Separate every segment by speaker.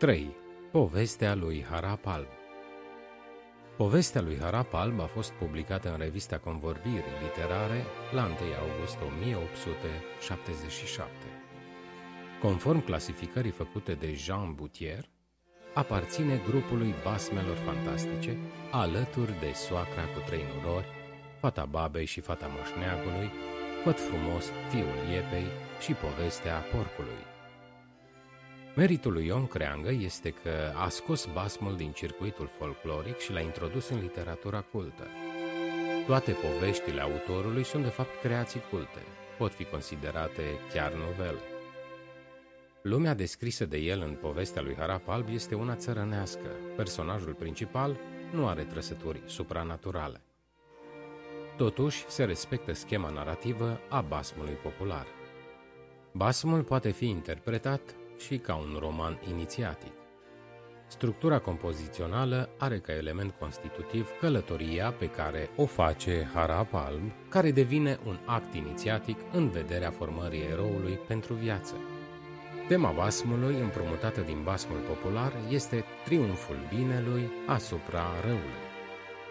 Speaker 1: 3. Povestea lui Harap Alb Povestea lui Harap Alb a fost publicată în revista Convorbirii Literare la 1 august 1877. Conform clasificării făcute de Jean Boutier, aparține grupului basmelor fantastice, alături de soacra cu trei nurori, fata babei și fata moșneagului, Făt frumos, fiul iepei și povestea porcului. Meritul lui Ion Creangă este că a scos basmul din circuitul folcloric și l-a introdus în literatura cultă. Toate poveștile autorului sunt de fapt creații culte, pot fi considerate chiar novele. Lumea descrisă de el în povestea lui Harap Alb este una țărănească. Personajul principal nu are trăsături supranaturale. Totuși, se respectă schema narrativă a basmului popular. Basmul poate fi interpretat și ca un roman inițiatic. Structura compozițională are ca element constitutiv călătoria pe care o face Harap Alb, care devine un act inițiatic în vederea formării eroului pentru viață. Tema basmului, împrumutată din basmul popular, este triumful binelui asupra răului.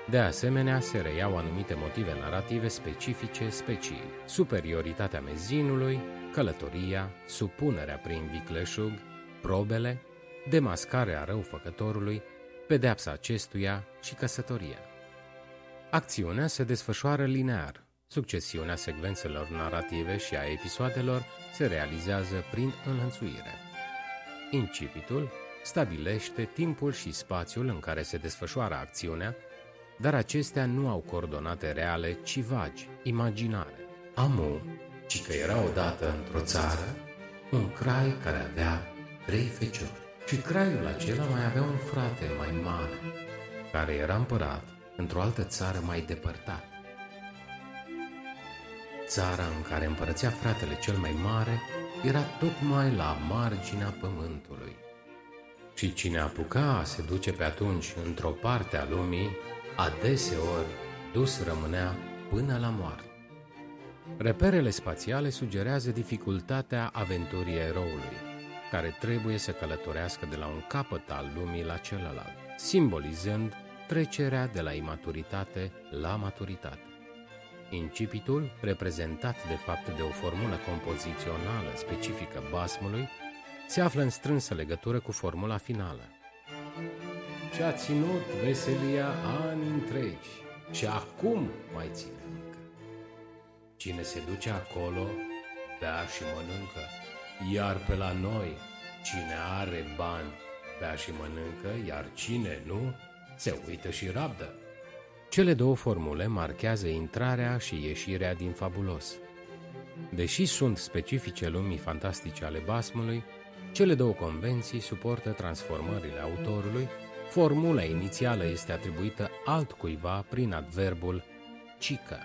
Speaker 1: De asemenea, se reiau anumite motive narrative specifice specii, superioritatea mezinului, călătoria, supunerea prin vicleșug, probele, demascarea răufăcătorului, pedeapsa acestuia și căsătoria. Acțiunea se desfășoară linear. Succesiunea secvențelor narrative și a episoadelor se realizează prin înlănțuire. Incipitul stabilește timpul și spațiul în care se desfășoară acțiunea, dar acestea nu au coordonate reale, ci vagi, imaginare. Amu, ci că era odată într-o țară un crai care avea trei feciori. Și craiul acela mai avea un frate mai mare, care era împărat într-o altă țară mai depărtată. Țara în care împărățea fratele cel mai mare era tocmai la marginea pământului. Și cine apuca se duce pe atunci într-o parte a lumii adeseori dus rămânea până la moarte. Reperele spațiale sugerează dificultatea aventurii eroului, care trebuie să călătorească de la un capăt al lumii la celălalt, simbolizând trecerea de la imaturitate la maturitate. Incipitul, reprezentat de fapt de o formulă compozițională specifică basmului, se află în strânsă legătură cu formula finală, și a ținut veselia ani întregi și acum mai ține încă. Cine se duce acolo, bea și mănâncă, iar pe la noi, cine are bani, bea și mănâncă, iar cine nu, se uită și rabdă. Cele două formule marchează intrarea și ieșirea din fabulos. Deși sunt specifice lumii fantastice ale basmului, cele două convenții suportă transformările autorului Formula inițială este atribuită altcuiva prin adverbul cică,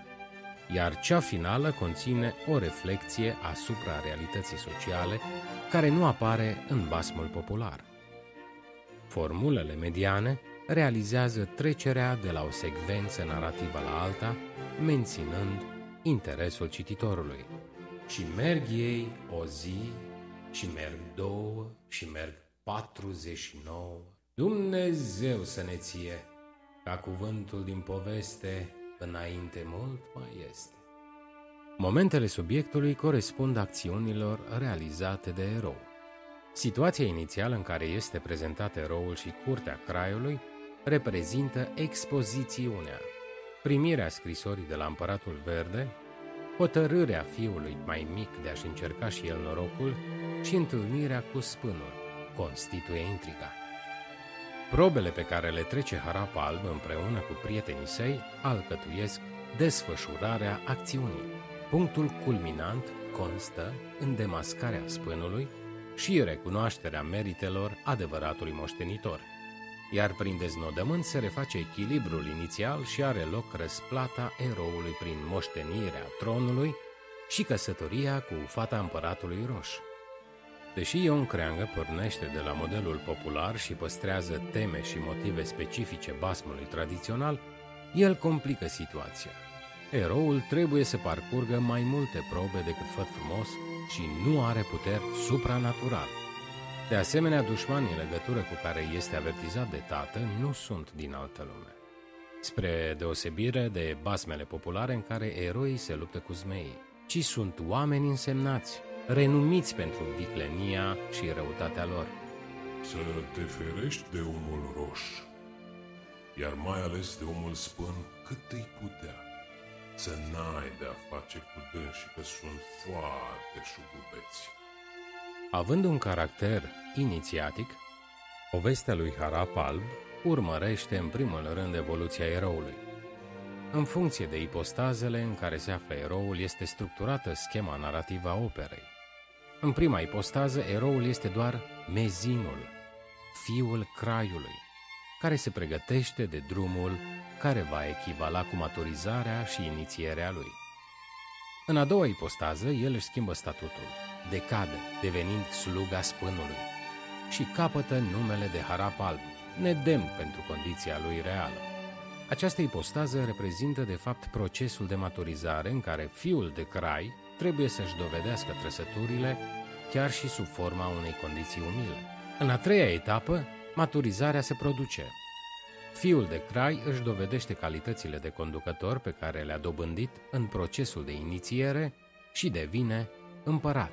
Speaker 1: iar cea finală conține o reflexie asupra realității sociale care nu apare în basmul popular. Formulele mediane realizează trecerea de la o secvență narrativă la alta, menținând interesul cititorului. Și merg ei o zi, și merg două, și merg 49 Dumnezeu să ne ție, ca cuvântul din poveste, înainte mult mai este. Momentele subiectului corespund acțiunilor realizate de erou. Situația inițială în care este prezentat eroul și curtea craiului reprezintă expozițiunea, primirea scrisorii de la împăratul verde, hotărârea fiului mai mic de a-și încerca și el norocul și întâlnirea cu spânul, constituie intriga. Probele pe care le trece Harap Alb împreună cu prietenii săi alcătuiesc desfășurarea acțiunii. Punctul culminant constă în demascarea spânului și recunoașterea meritelor adevăratului moștenitor, iar prin deznodământ se reface echilibrul inițial și are loc răsplata eroului prin moștenirea tronului și căsătoria cu fata împăratului roș. Deși Ion Creangă pornește de la modelul popular și păstrează teme și motive specifice basmului tradițional, el complică situația. Eroul trebuie să parcurgă mai multe probe decât făt frumos și nu are puteri supranaturale. De asemenea, dușmanii în legătură cu care este avertizat de tată nu sunt din altă lume. Spre deosebire de basmele populare în care eroii se luptă cu zmeii, ci sunt oameni însemnați, renumiți pentru viclenia și răutatea lor.
Speaker 2: Să te ferești de omul roș, iar mai ales de omul spân cât îi putea. Să n-ai de-a face cu dânsii că sunt foarte șugubeți.
Speaker 1: Având un caracter inițiatic, povestea lui Harap Alb urmărește în primul rând evoluția eroului. În funcție de ipostazele în care se află eroul, este structurată schema narrativă a operei. În prima ipostază, eroul este doar mezinul, fiul craiului, care se pregătește de drumul care va echivala cu maturizarea și inițierea lui. În a doua ipostază, el își schimbă statutul, decade, devenind sluga spânului, și capătă numele de harap alb, nedemn pentru condiția lui reală. Această ipostază reprezintă de fapt procesul de maturizare în care fiul de crai trebuie să-și dovedească trăsăturile chiar și sub forma unei condiții umile. În a treia etapă, maturizarea se produce. Fiul de crai își dovedește calitățile de conducător pe care le-a dobândit în procesul de inițiere și devine împărat.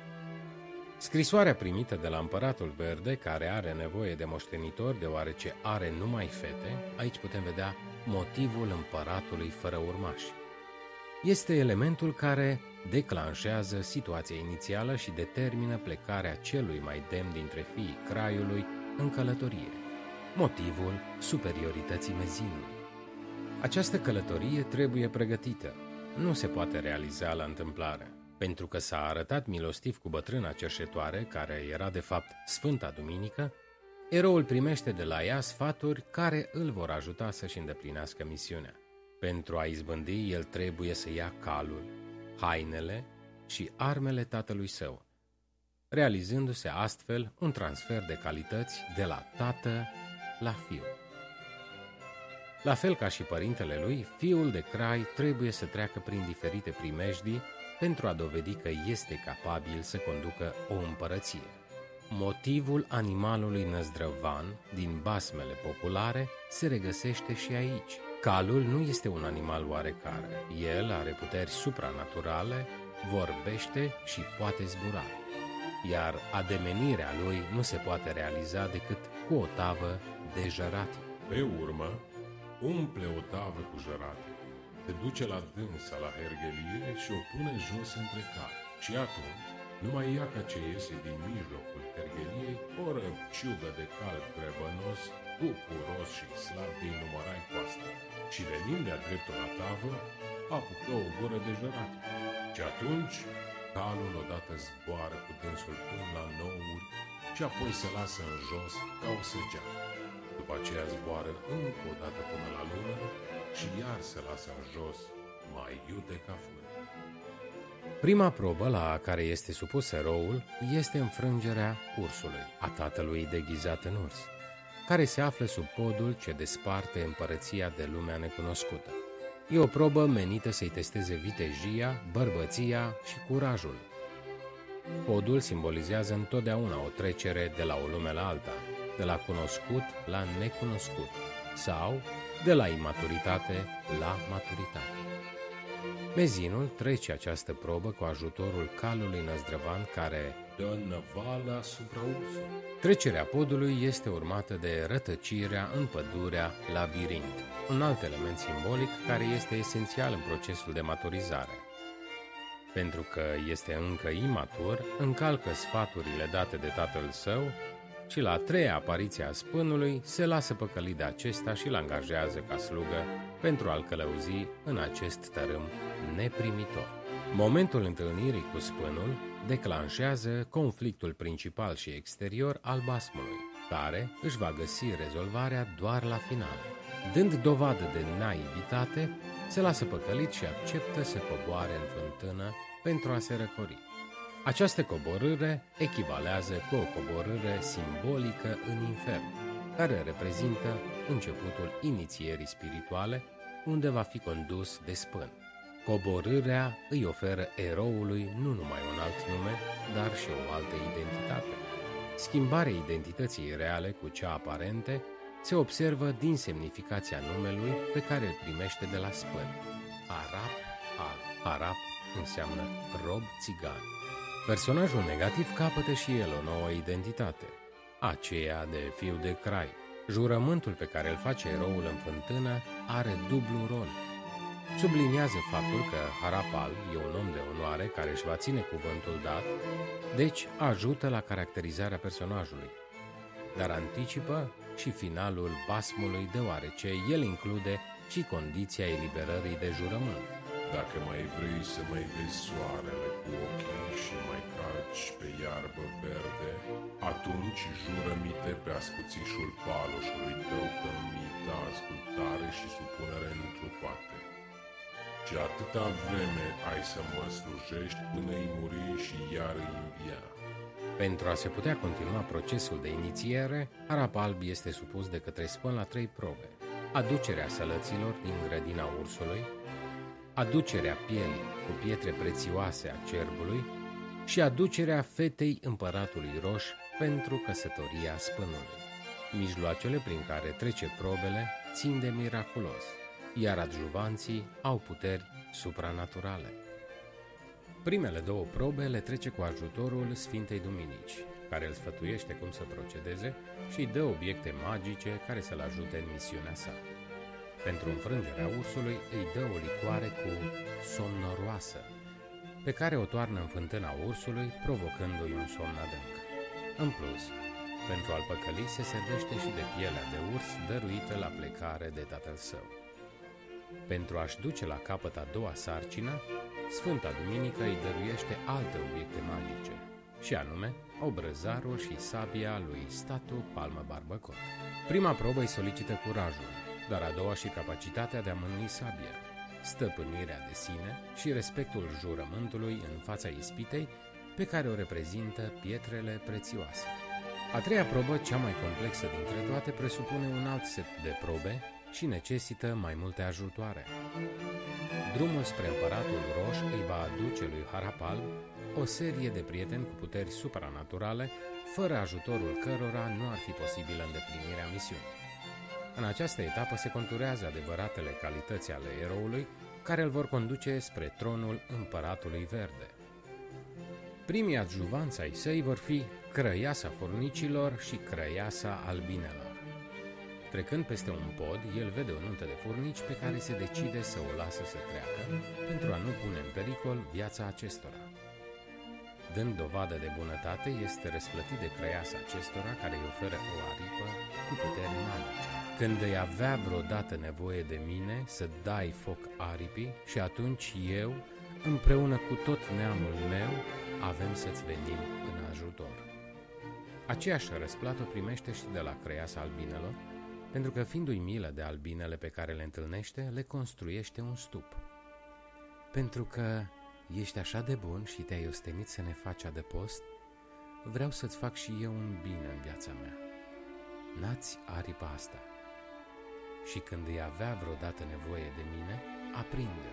Speaker 1: Scrisoarea primită de la împăratul verde, care are nevoie de moștenitor deoarece are numai fete, aici putem vedea motivul împăratului fără urmași. Este elementul care declanșează situația inițială și determină plecarea celui mai demn dintre fiii craiului în călătorie. Motivul superiorității mezinului. Această călătorie trebuie pregătită. Nu se poate realiza la întâmplare. Pentru că s-a arătat milostiv cu bătrâna cerșetoare, care era de fapt Sfânta Duminică, eroul primește de la ea sfaturi care îl vor ajuta să-și îndeplinească misiunea. Pentru a izbândi, el trebuie să ia calul, hainele și armele tatălui său, realizându-se astfel un transfer de calități de la tată la fiu. La fel ca și părintele lui, fiul de crai trebuie să treacă prin diferite primejdii pentru a dovedi că este capabil să conducă o împărăție. Motivul animalului năzdrăvan din basmele populare se regăsește și aici. Calul nu este un animal oarecare. El are puteri supranaturale, vorbește și poate zbura. Iar ademenirea lui nu se poate realiza decât cu o tavă de jărat.
Speaker 2: Pe urmă, umple o tavă cu jărate se duce la dânsa la hergelie și o pune jos între cap. Și atunci, numai iaca ce iese din mijlocul hergeliei, o răpciugă de cal grebănos, bucuros și slab din numărai coasta. Și venind de-a dreptul la tavă, apucă o gură de jărat. Și atunci, calul odată zboară cu dânsul până la nouri și apoi se lasă în jos ca o săgeată. După aceea zboară încă o dată până la lună și iar se lasă în jos, mai iute ca fân.
Speaker 1: Prima probă la care este supus eroul este înfrângerea ursului, a tatălui deghizat în urs, care se află sub podul ce desparte împărăția de lumea necunoscută. E o probă menită să-i testeze vitejia, bărbăția și curajul. Podul simbolizează întotdeauna o trecere de la o lume la alta, de la cunoscut la necunoscut, sau de la imaturitate la maturitate. Mezinul trece această probă cu ajutorul calului năzdrăvan care
Speaker 2: dă năvală asupra ursului.
Speaker 1: Trecerea podului este urmată de rătăcirea în pădurea labirint, un alt element simbolic care este esențial în procesul de maturizare. Pentru că este încă imatur, încalcă sfaturile date de tatăl său și la a treia apariție a spânului se lasă păcălit de acesta și îl angajează ca slugă pentru a-l călăuzi în acest tărâm neprimitor. Momentul întâlnirii cu spânul declanșează conflictul principal și exterior al basmului, care își va găsi rezolvarea doar la final. Dând dovadă de naivitate, se lasă păcălit și acceptă să coboare în fântână pentru a se răcori. Această coborâre echivalează cu o coborâre simbolică în infern, care reprezintă începutul inițierii spirituale, unde va fi condus de spân. Coborârea îi oferă eroului nu numai un alt nume, dar și o altă identitate. Schimbarea identității reale cu cea aparente se observă din semnificația numelui pe care îl primește de la spân. Arap al. Arap înseamnă rob țigan. Personajul negativ capătă și el o nouă identitate, aceea de fiu de crai. Jurământul pe care îl face eroul în fântână are dublu rol. Subliniază faptul că Harapal e un om de onoare care își va ține cuvântul dat, deci ajută la caracterizarea personajului, dar anticipă și finalul basmului deoarece el include și condiția eliberării de jurământ.
Speaker 2: Dacă mai vrei să mai vezi soarele cu ochii și mai calci pe iarbă verde, atunci jură-mite pe ascuțișul paloșului tău că mi da ascultare și supunere întrupate. Și atâta vreme ai să mă slujești până îi muri și iar îi învia.
Speaker 1: Pentru a se putea continua procesul de inițiere, Arap Alb este supus de către spân la trei probe. Aducerea sălăților din grădina ursului, aducerea pielii cu pietre prețioase a cerbului și aducerea fetei împăratului roș pentru căsătoria spânului. Mijloacele prin care trece probele țin de miraculos, iar adjuvanții au puteri supranaturale. Primele două probe le trece cu ajutorul Sfintei Duminici, care îl sfătuiește cum să procedeze și îi dă obiecte magice care să-l ajute în misiunea sa. Pentru înfrângerea ursului îi dă o licoare cu somnoroasă, pe care o toarnă în fântâna ursului, provocându-i un somn adânc. În plus, pentru a-l păcăli se servește și de pielea de urs dăruită la plecare de tatăl său. Pentru a-și duce la capăt a doua sarcină, Sfânta Duminică îi dăruiește alte obiecte magice, și anume obrăzarul și sabia lui Statu Palmă Barbăcot. Prima probă îi solicită curajul, dar a doua și capacitatea de a mâni sabia, stăpânirea de sine și respectul jurământului în fața ispitei pe care o reprezintă pietrele prețioase. A treia probă, cea mai complexă dintre toate, presupune un alt set de probe și necesită mai multe ajutoare. Drumul spre împăratul roș îi va aduce lui Harapal o serie de prieteni cu puteri supranaturale, fără ajutorul cărora nu ar fi posibilă îndeplinirea misiunii. În această etapă se conturează adevăratele calități ale eroului, care îl vor conduce spre tronul împăratului verde. Primii adjuvanți ai săi vor fi Crăiasa furnicilor și Crăiasa albinelor. Trecând peste un pod, el vede o nuntă de furnici pe care se decide să o lasă să treacă, pentru a nu pune în pericol viața acestora. Dând dovadă de bunătate, este răsplătit de crăiasa acestora care îi oferă o aripă cu puteri magice. Când îi avea vreodată nevoie de mine să dai foc aripii și atunci eu, împreună cu tot neamul meu, avem să-ți venim în ajutor. Aceeași răsplată primește și de la crăiasa albinelor, pentru că fiindu-i milă de albinele pe care le întâlnește, le construiește un stup. Pentru că ești așa de bun și te-ai ostenit să ne faci adăpost, vreau să-ți fac și eu un bine în viața mea. Nați aripa asta. Și când îi avea vreodată nevoie de mine, aprinde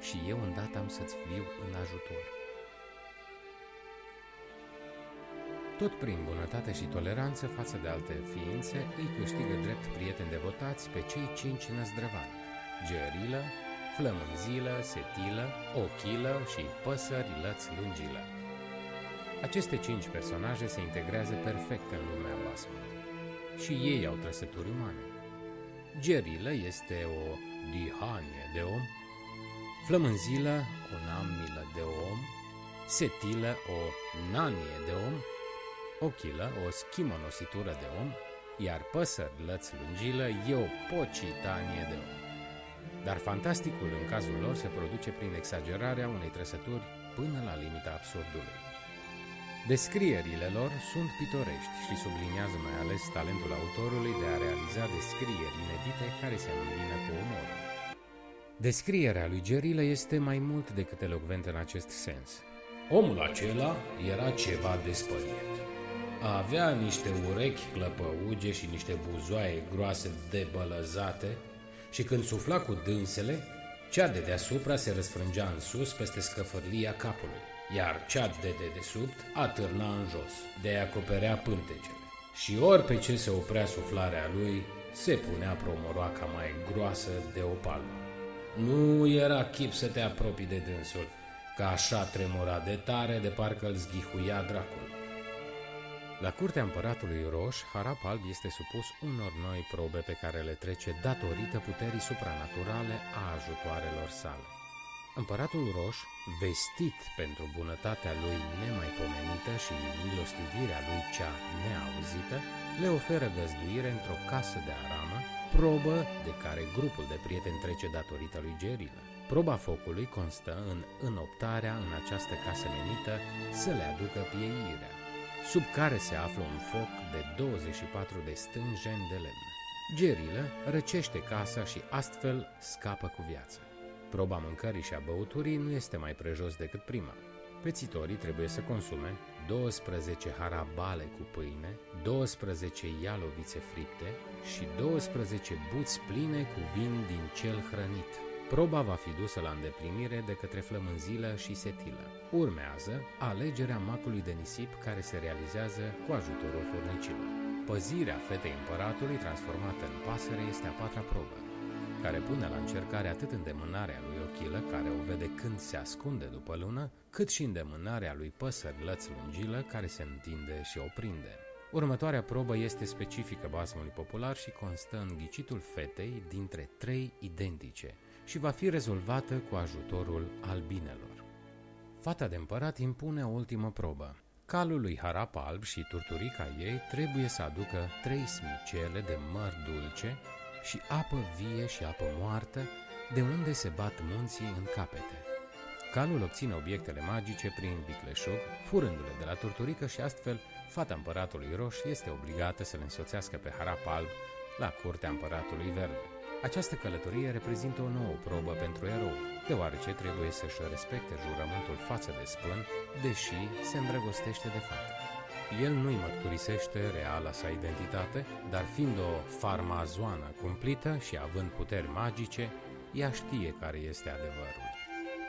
Speaker 1: și eu îndată am să-ți fiu în ajutor. Tot prin bunătate și toleranță față de alte ființe, îi câștigă drept prieteni devotați pe cei cinci năzdrăvani, Gerilă, Flămânzilă, Setilă, Ochilă și Păsări Lăț Lungilă. Aceste cinci personaje se integrează perfect în lumea basmului. Și ei au trăsături umane. Gerilă este o dihanie de om, Flămânzilă o namilă de om, Setilă o nanie de om ochilă, o schimonositură de om, iar păsări lăț lungilă e o pocitanie de om. Dar fantasticul în cazul lor se produce prin exagerarea unei trăsături până la limita absurdului. Descrierile lor sunt pitorești și subliniază mai ales talentul autorului de a realiza descrieri inedite care se îmbină cu umorul. Descrierea lui Gerilă este mai mult decât elocventă în acest sens. Omul acela era ceva despăriet avea niște urechi clăpăuge și niște buzoaie groase debălăzate și când sufla cu dânsele, cea de deasupra se răsfrângea în sus peste scăfărlia capului. iar cea de dedesubt atârna în jos, de acoperea pântecele. Și ori pe ce se oprea suflarea lui, se punea promoroaca mai groasă de o palmă. Nu era chip să te apropii de dânsul, că așa tremura de tare de parcă îl zghihuia dracul. La curtea împăratului Roș, Harap Alb este supus unor noi probe pe care le trece datorită puterii supranaturale a ajutoarelor sale. Împăratul Roș, vestit pentru bunătatea lui nemaipomenită și milostivirea lui cea neauzită, le oferă găzduire într-o casă de aramă, probă de care grupul de prieteni trece datorită lui Gerilă. Proba focului constă în înoptarea în această casă menită să le aducă pieirea, sub care se află un foc de 24 de stânjeni de lemn. Gerilă răcește casa și astfel scapă cu viață. Proba mâncării și a băuturii nu este mai prejos decât prima. Pețitorii trebuie să consume 12 harabale cu pâine, 12 ialovițe fripte și 12 buți pline cu vin din cel hrănit. Proba va fi dusă la îndeplinire de către flămânzilă și setilă. Urmează alegerea macului de nisip care se realizează cu ajutorul furnicilor. Păzirea fetei împăratului transformată în pasăre este a patra probă care pune la încercare atât îndemânarea lui Ochilă, care o vede când se ascunde după lună, cât și îndemânarea lui Păsări Lăț Lungilă, care se întinde și o prinde. Următoarea probă este specifică basmului popular și constă în ghicitul fetei dintre trei identice și va fi rezolvată cu ajutorul albinelor. Fata de împărat impune o ultimă probă. Calul lui Harap Alb și turturica ei trebuie să aducă trei smicele de măr dulce și apă vie și apă moartă, de unde se bat munții în capete. Calul obține obiectele magice prin vicleșug, furându-le de la turturică și astfel fata împăratului roș este obligată să le însoțească pe harap alb la curtea împăratului verde. Această călătorie reprezintă o nouă probă pentru erou, deoarece trebuie să-și respecte jurământul față de spân, deși se îndrăgostește de fată. El nu-i mărturisește reala sa identitate, dar fiind o farmazoană cumplită și având puteri magice, ea știe care este adevărul.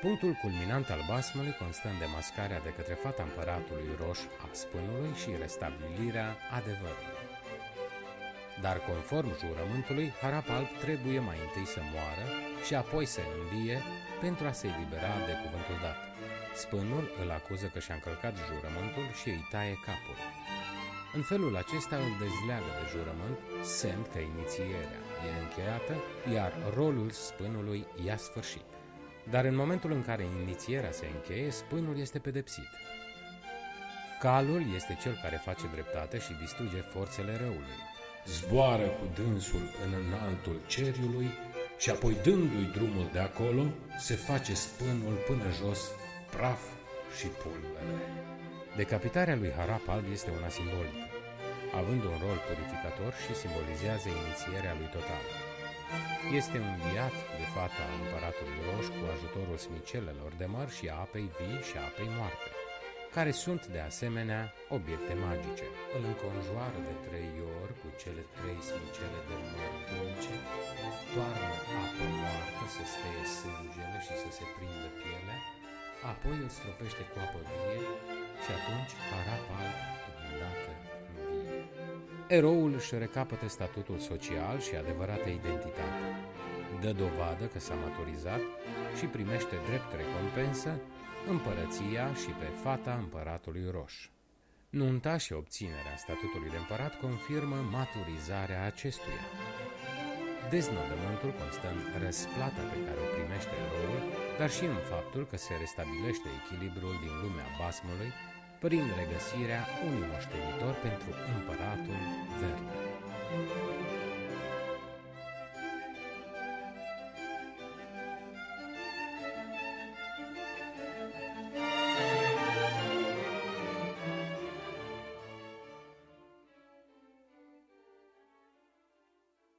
Speaker 1: Punctul culminant al basmului constă în demascarea de către fata împăratului roș a spânului și restabilirea adevărului. Dar conform jurământului, Harap Alb trebuie mai întâi să moară și apoi să învie pentru a se elibera de cuvântul dat. Spânul îl acuză că și-a încălcat jurământul și îi taie capul. În felul acesta îl dezleagă de jurământ, semn că inițierea e încheiată, iar rolul spânului i-a sfârșit. Dar în momentul în care inițierea se încheie, spânul este pedepsit. Calul este cel care face dreptate și distruge forțele răului. Zboară cu dânsul în înaltul ceriului și apoi dându-i drumul de acolo, se face spânul până jos praf și pulbere. Decapitarea lui Harap Alb este una simbolică, având un rol purificator și simbolizează inițierea lui total. Este înviat de fata împăratului roș cu ajutorul smicelelor de măr și a apei vii și a apei moarte, care sunt de asemenea obiecte magice. Îl înconjoară de trei ori cu cele trei smicele de măr dulce, toarnă apă moartă să steie sângele și să se prindă pielea, apoi îl stropește cu apă vie și atunci harapa îndată vie. Eroul își recapătă statutul social și adevărată identitate. Dă dovadă că s-a maturizat și primește drept recompensă împărăția și pe fata împăratului roș. Nunta și obținerea statutului de împărat confirmă maturizarea acestuia. Deznodământul constă în răsplata pe care o primește eroul, dar și în faptul că se restabilește echilibrul din lumea basmului prin regăsirea unui moștenitor pentru împăratul verde.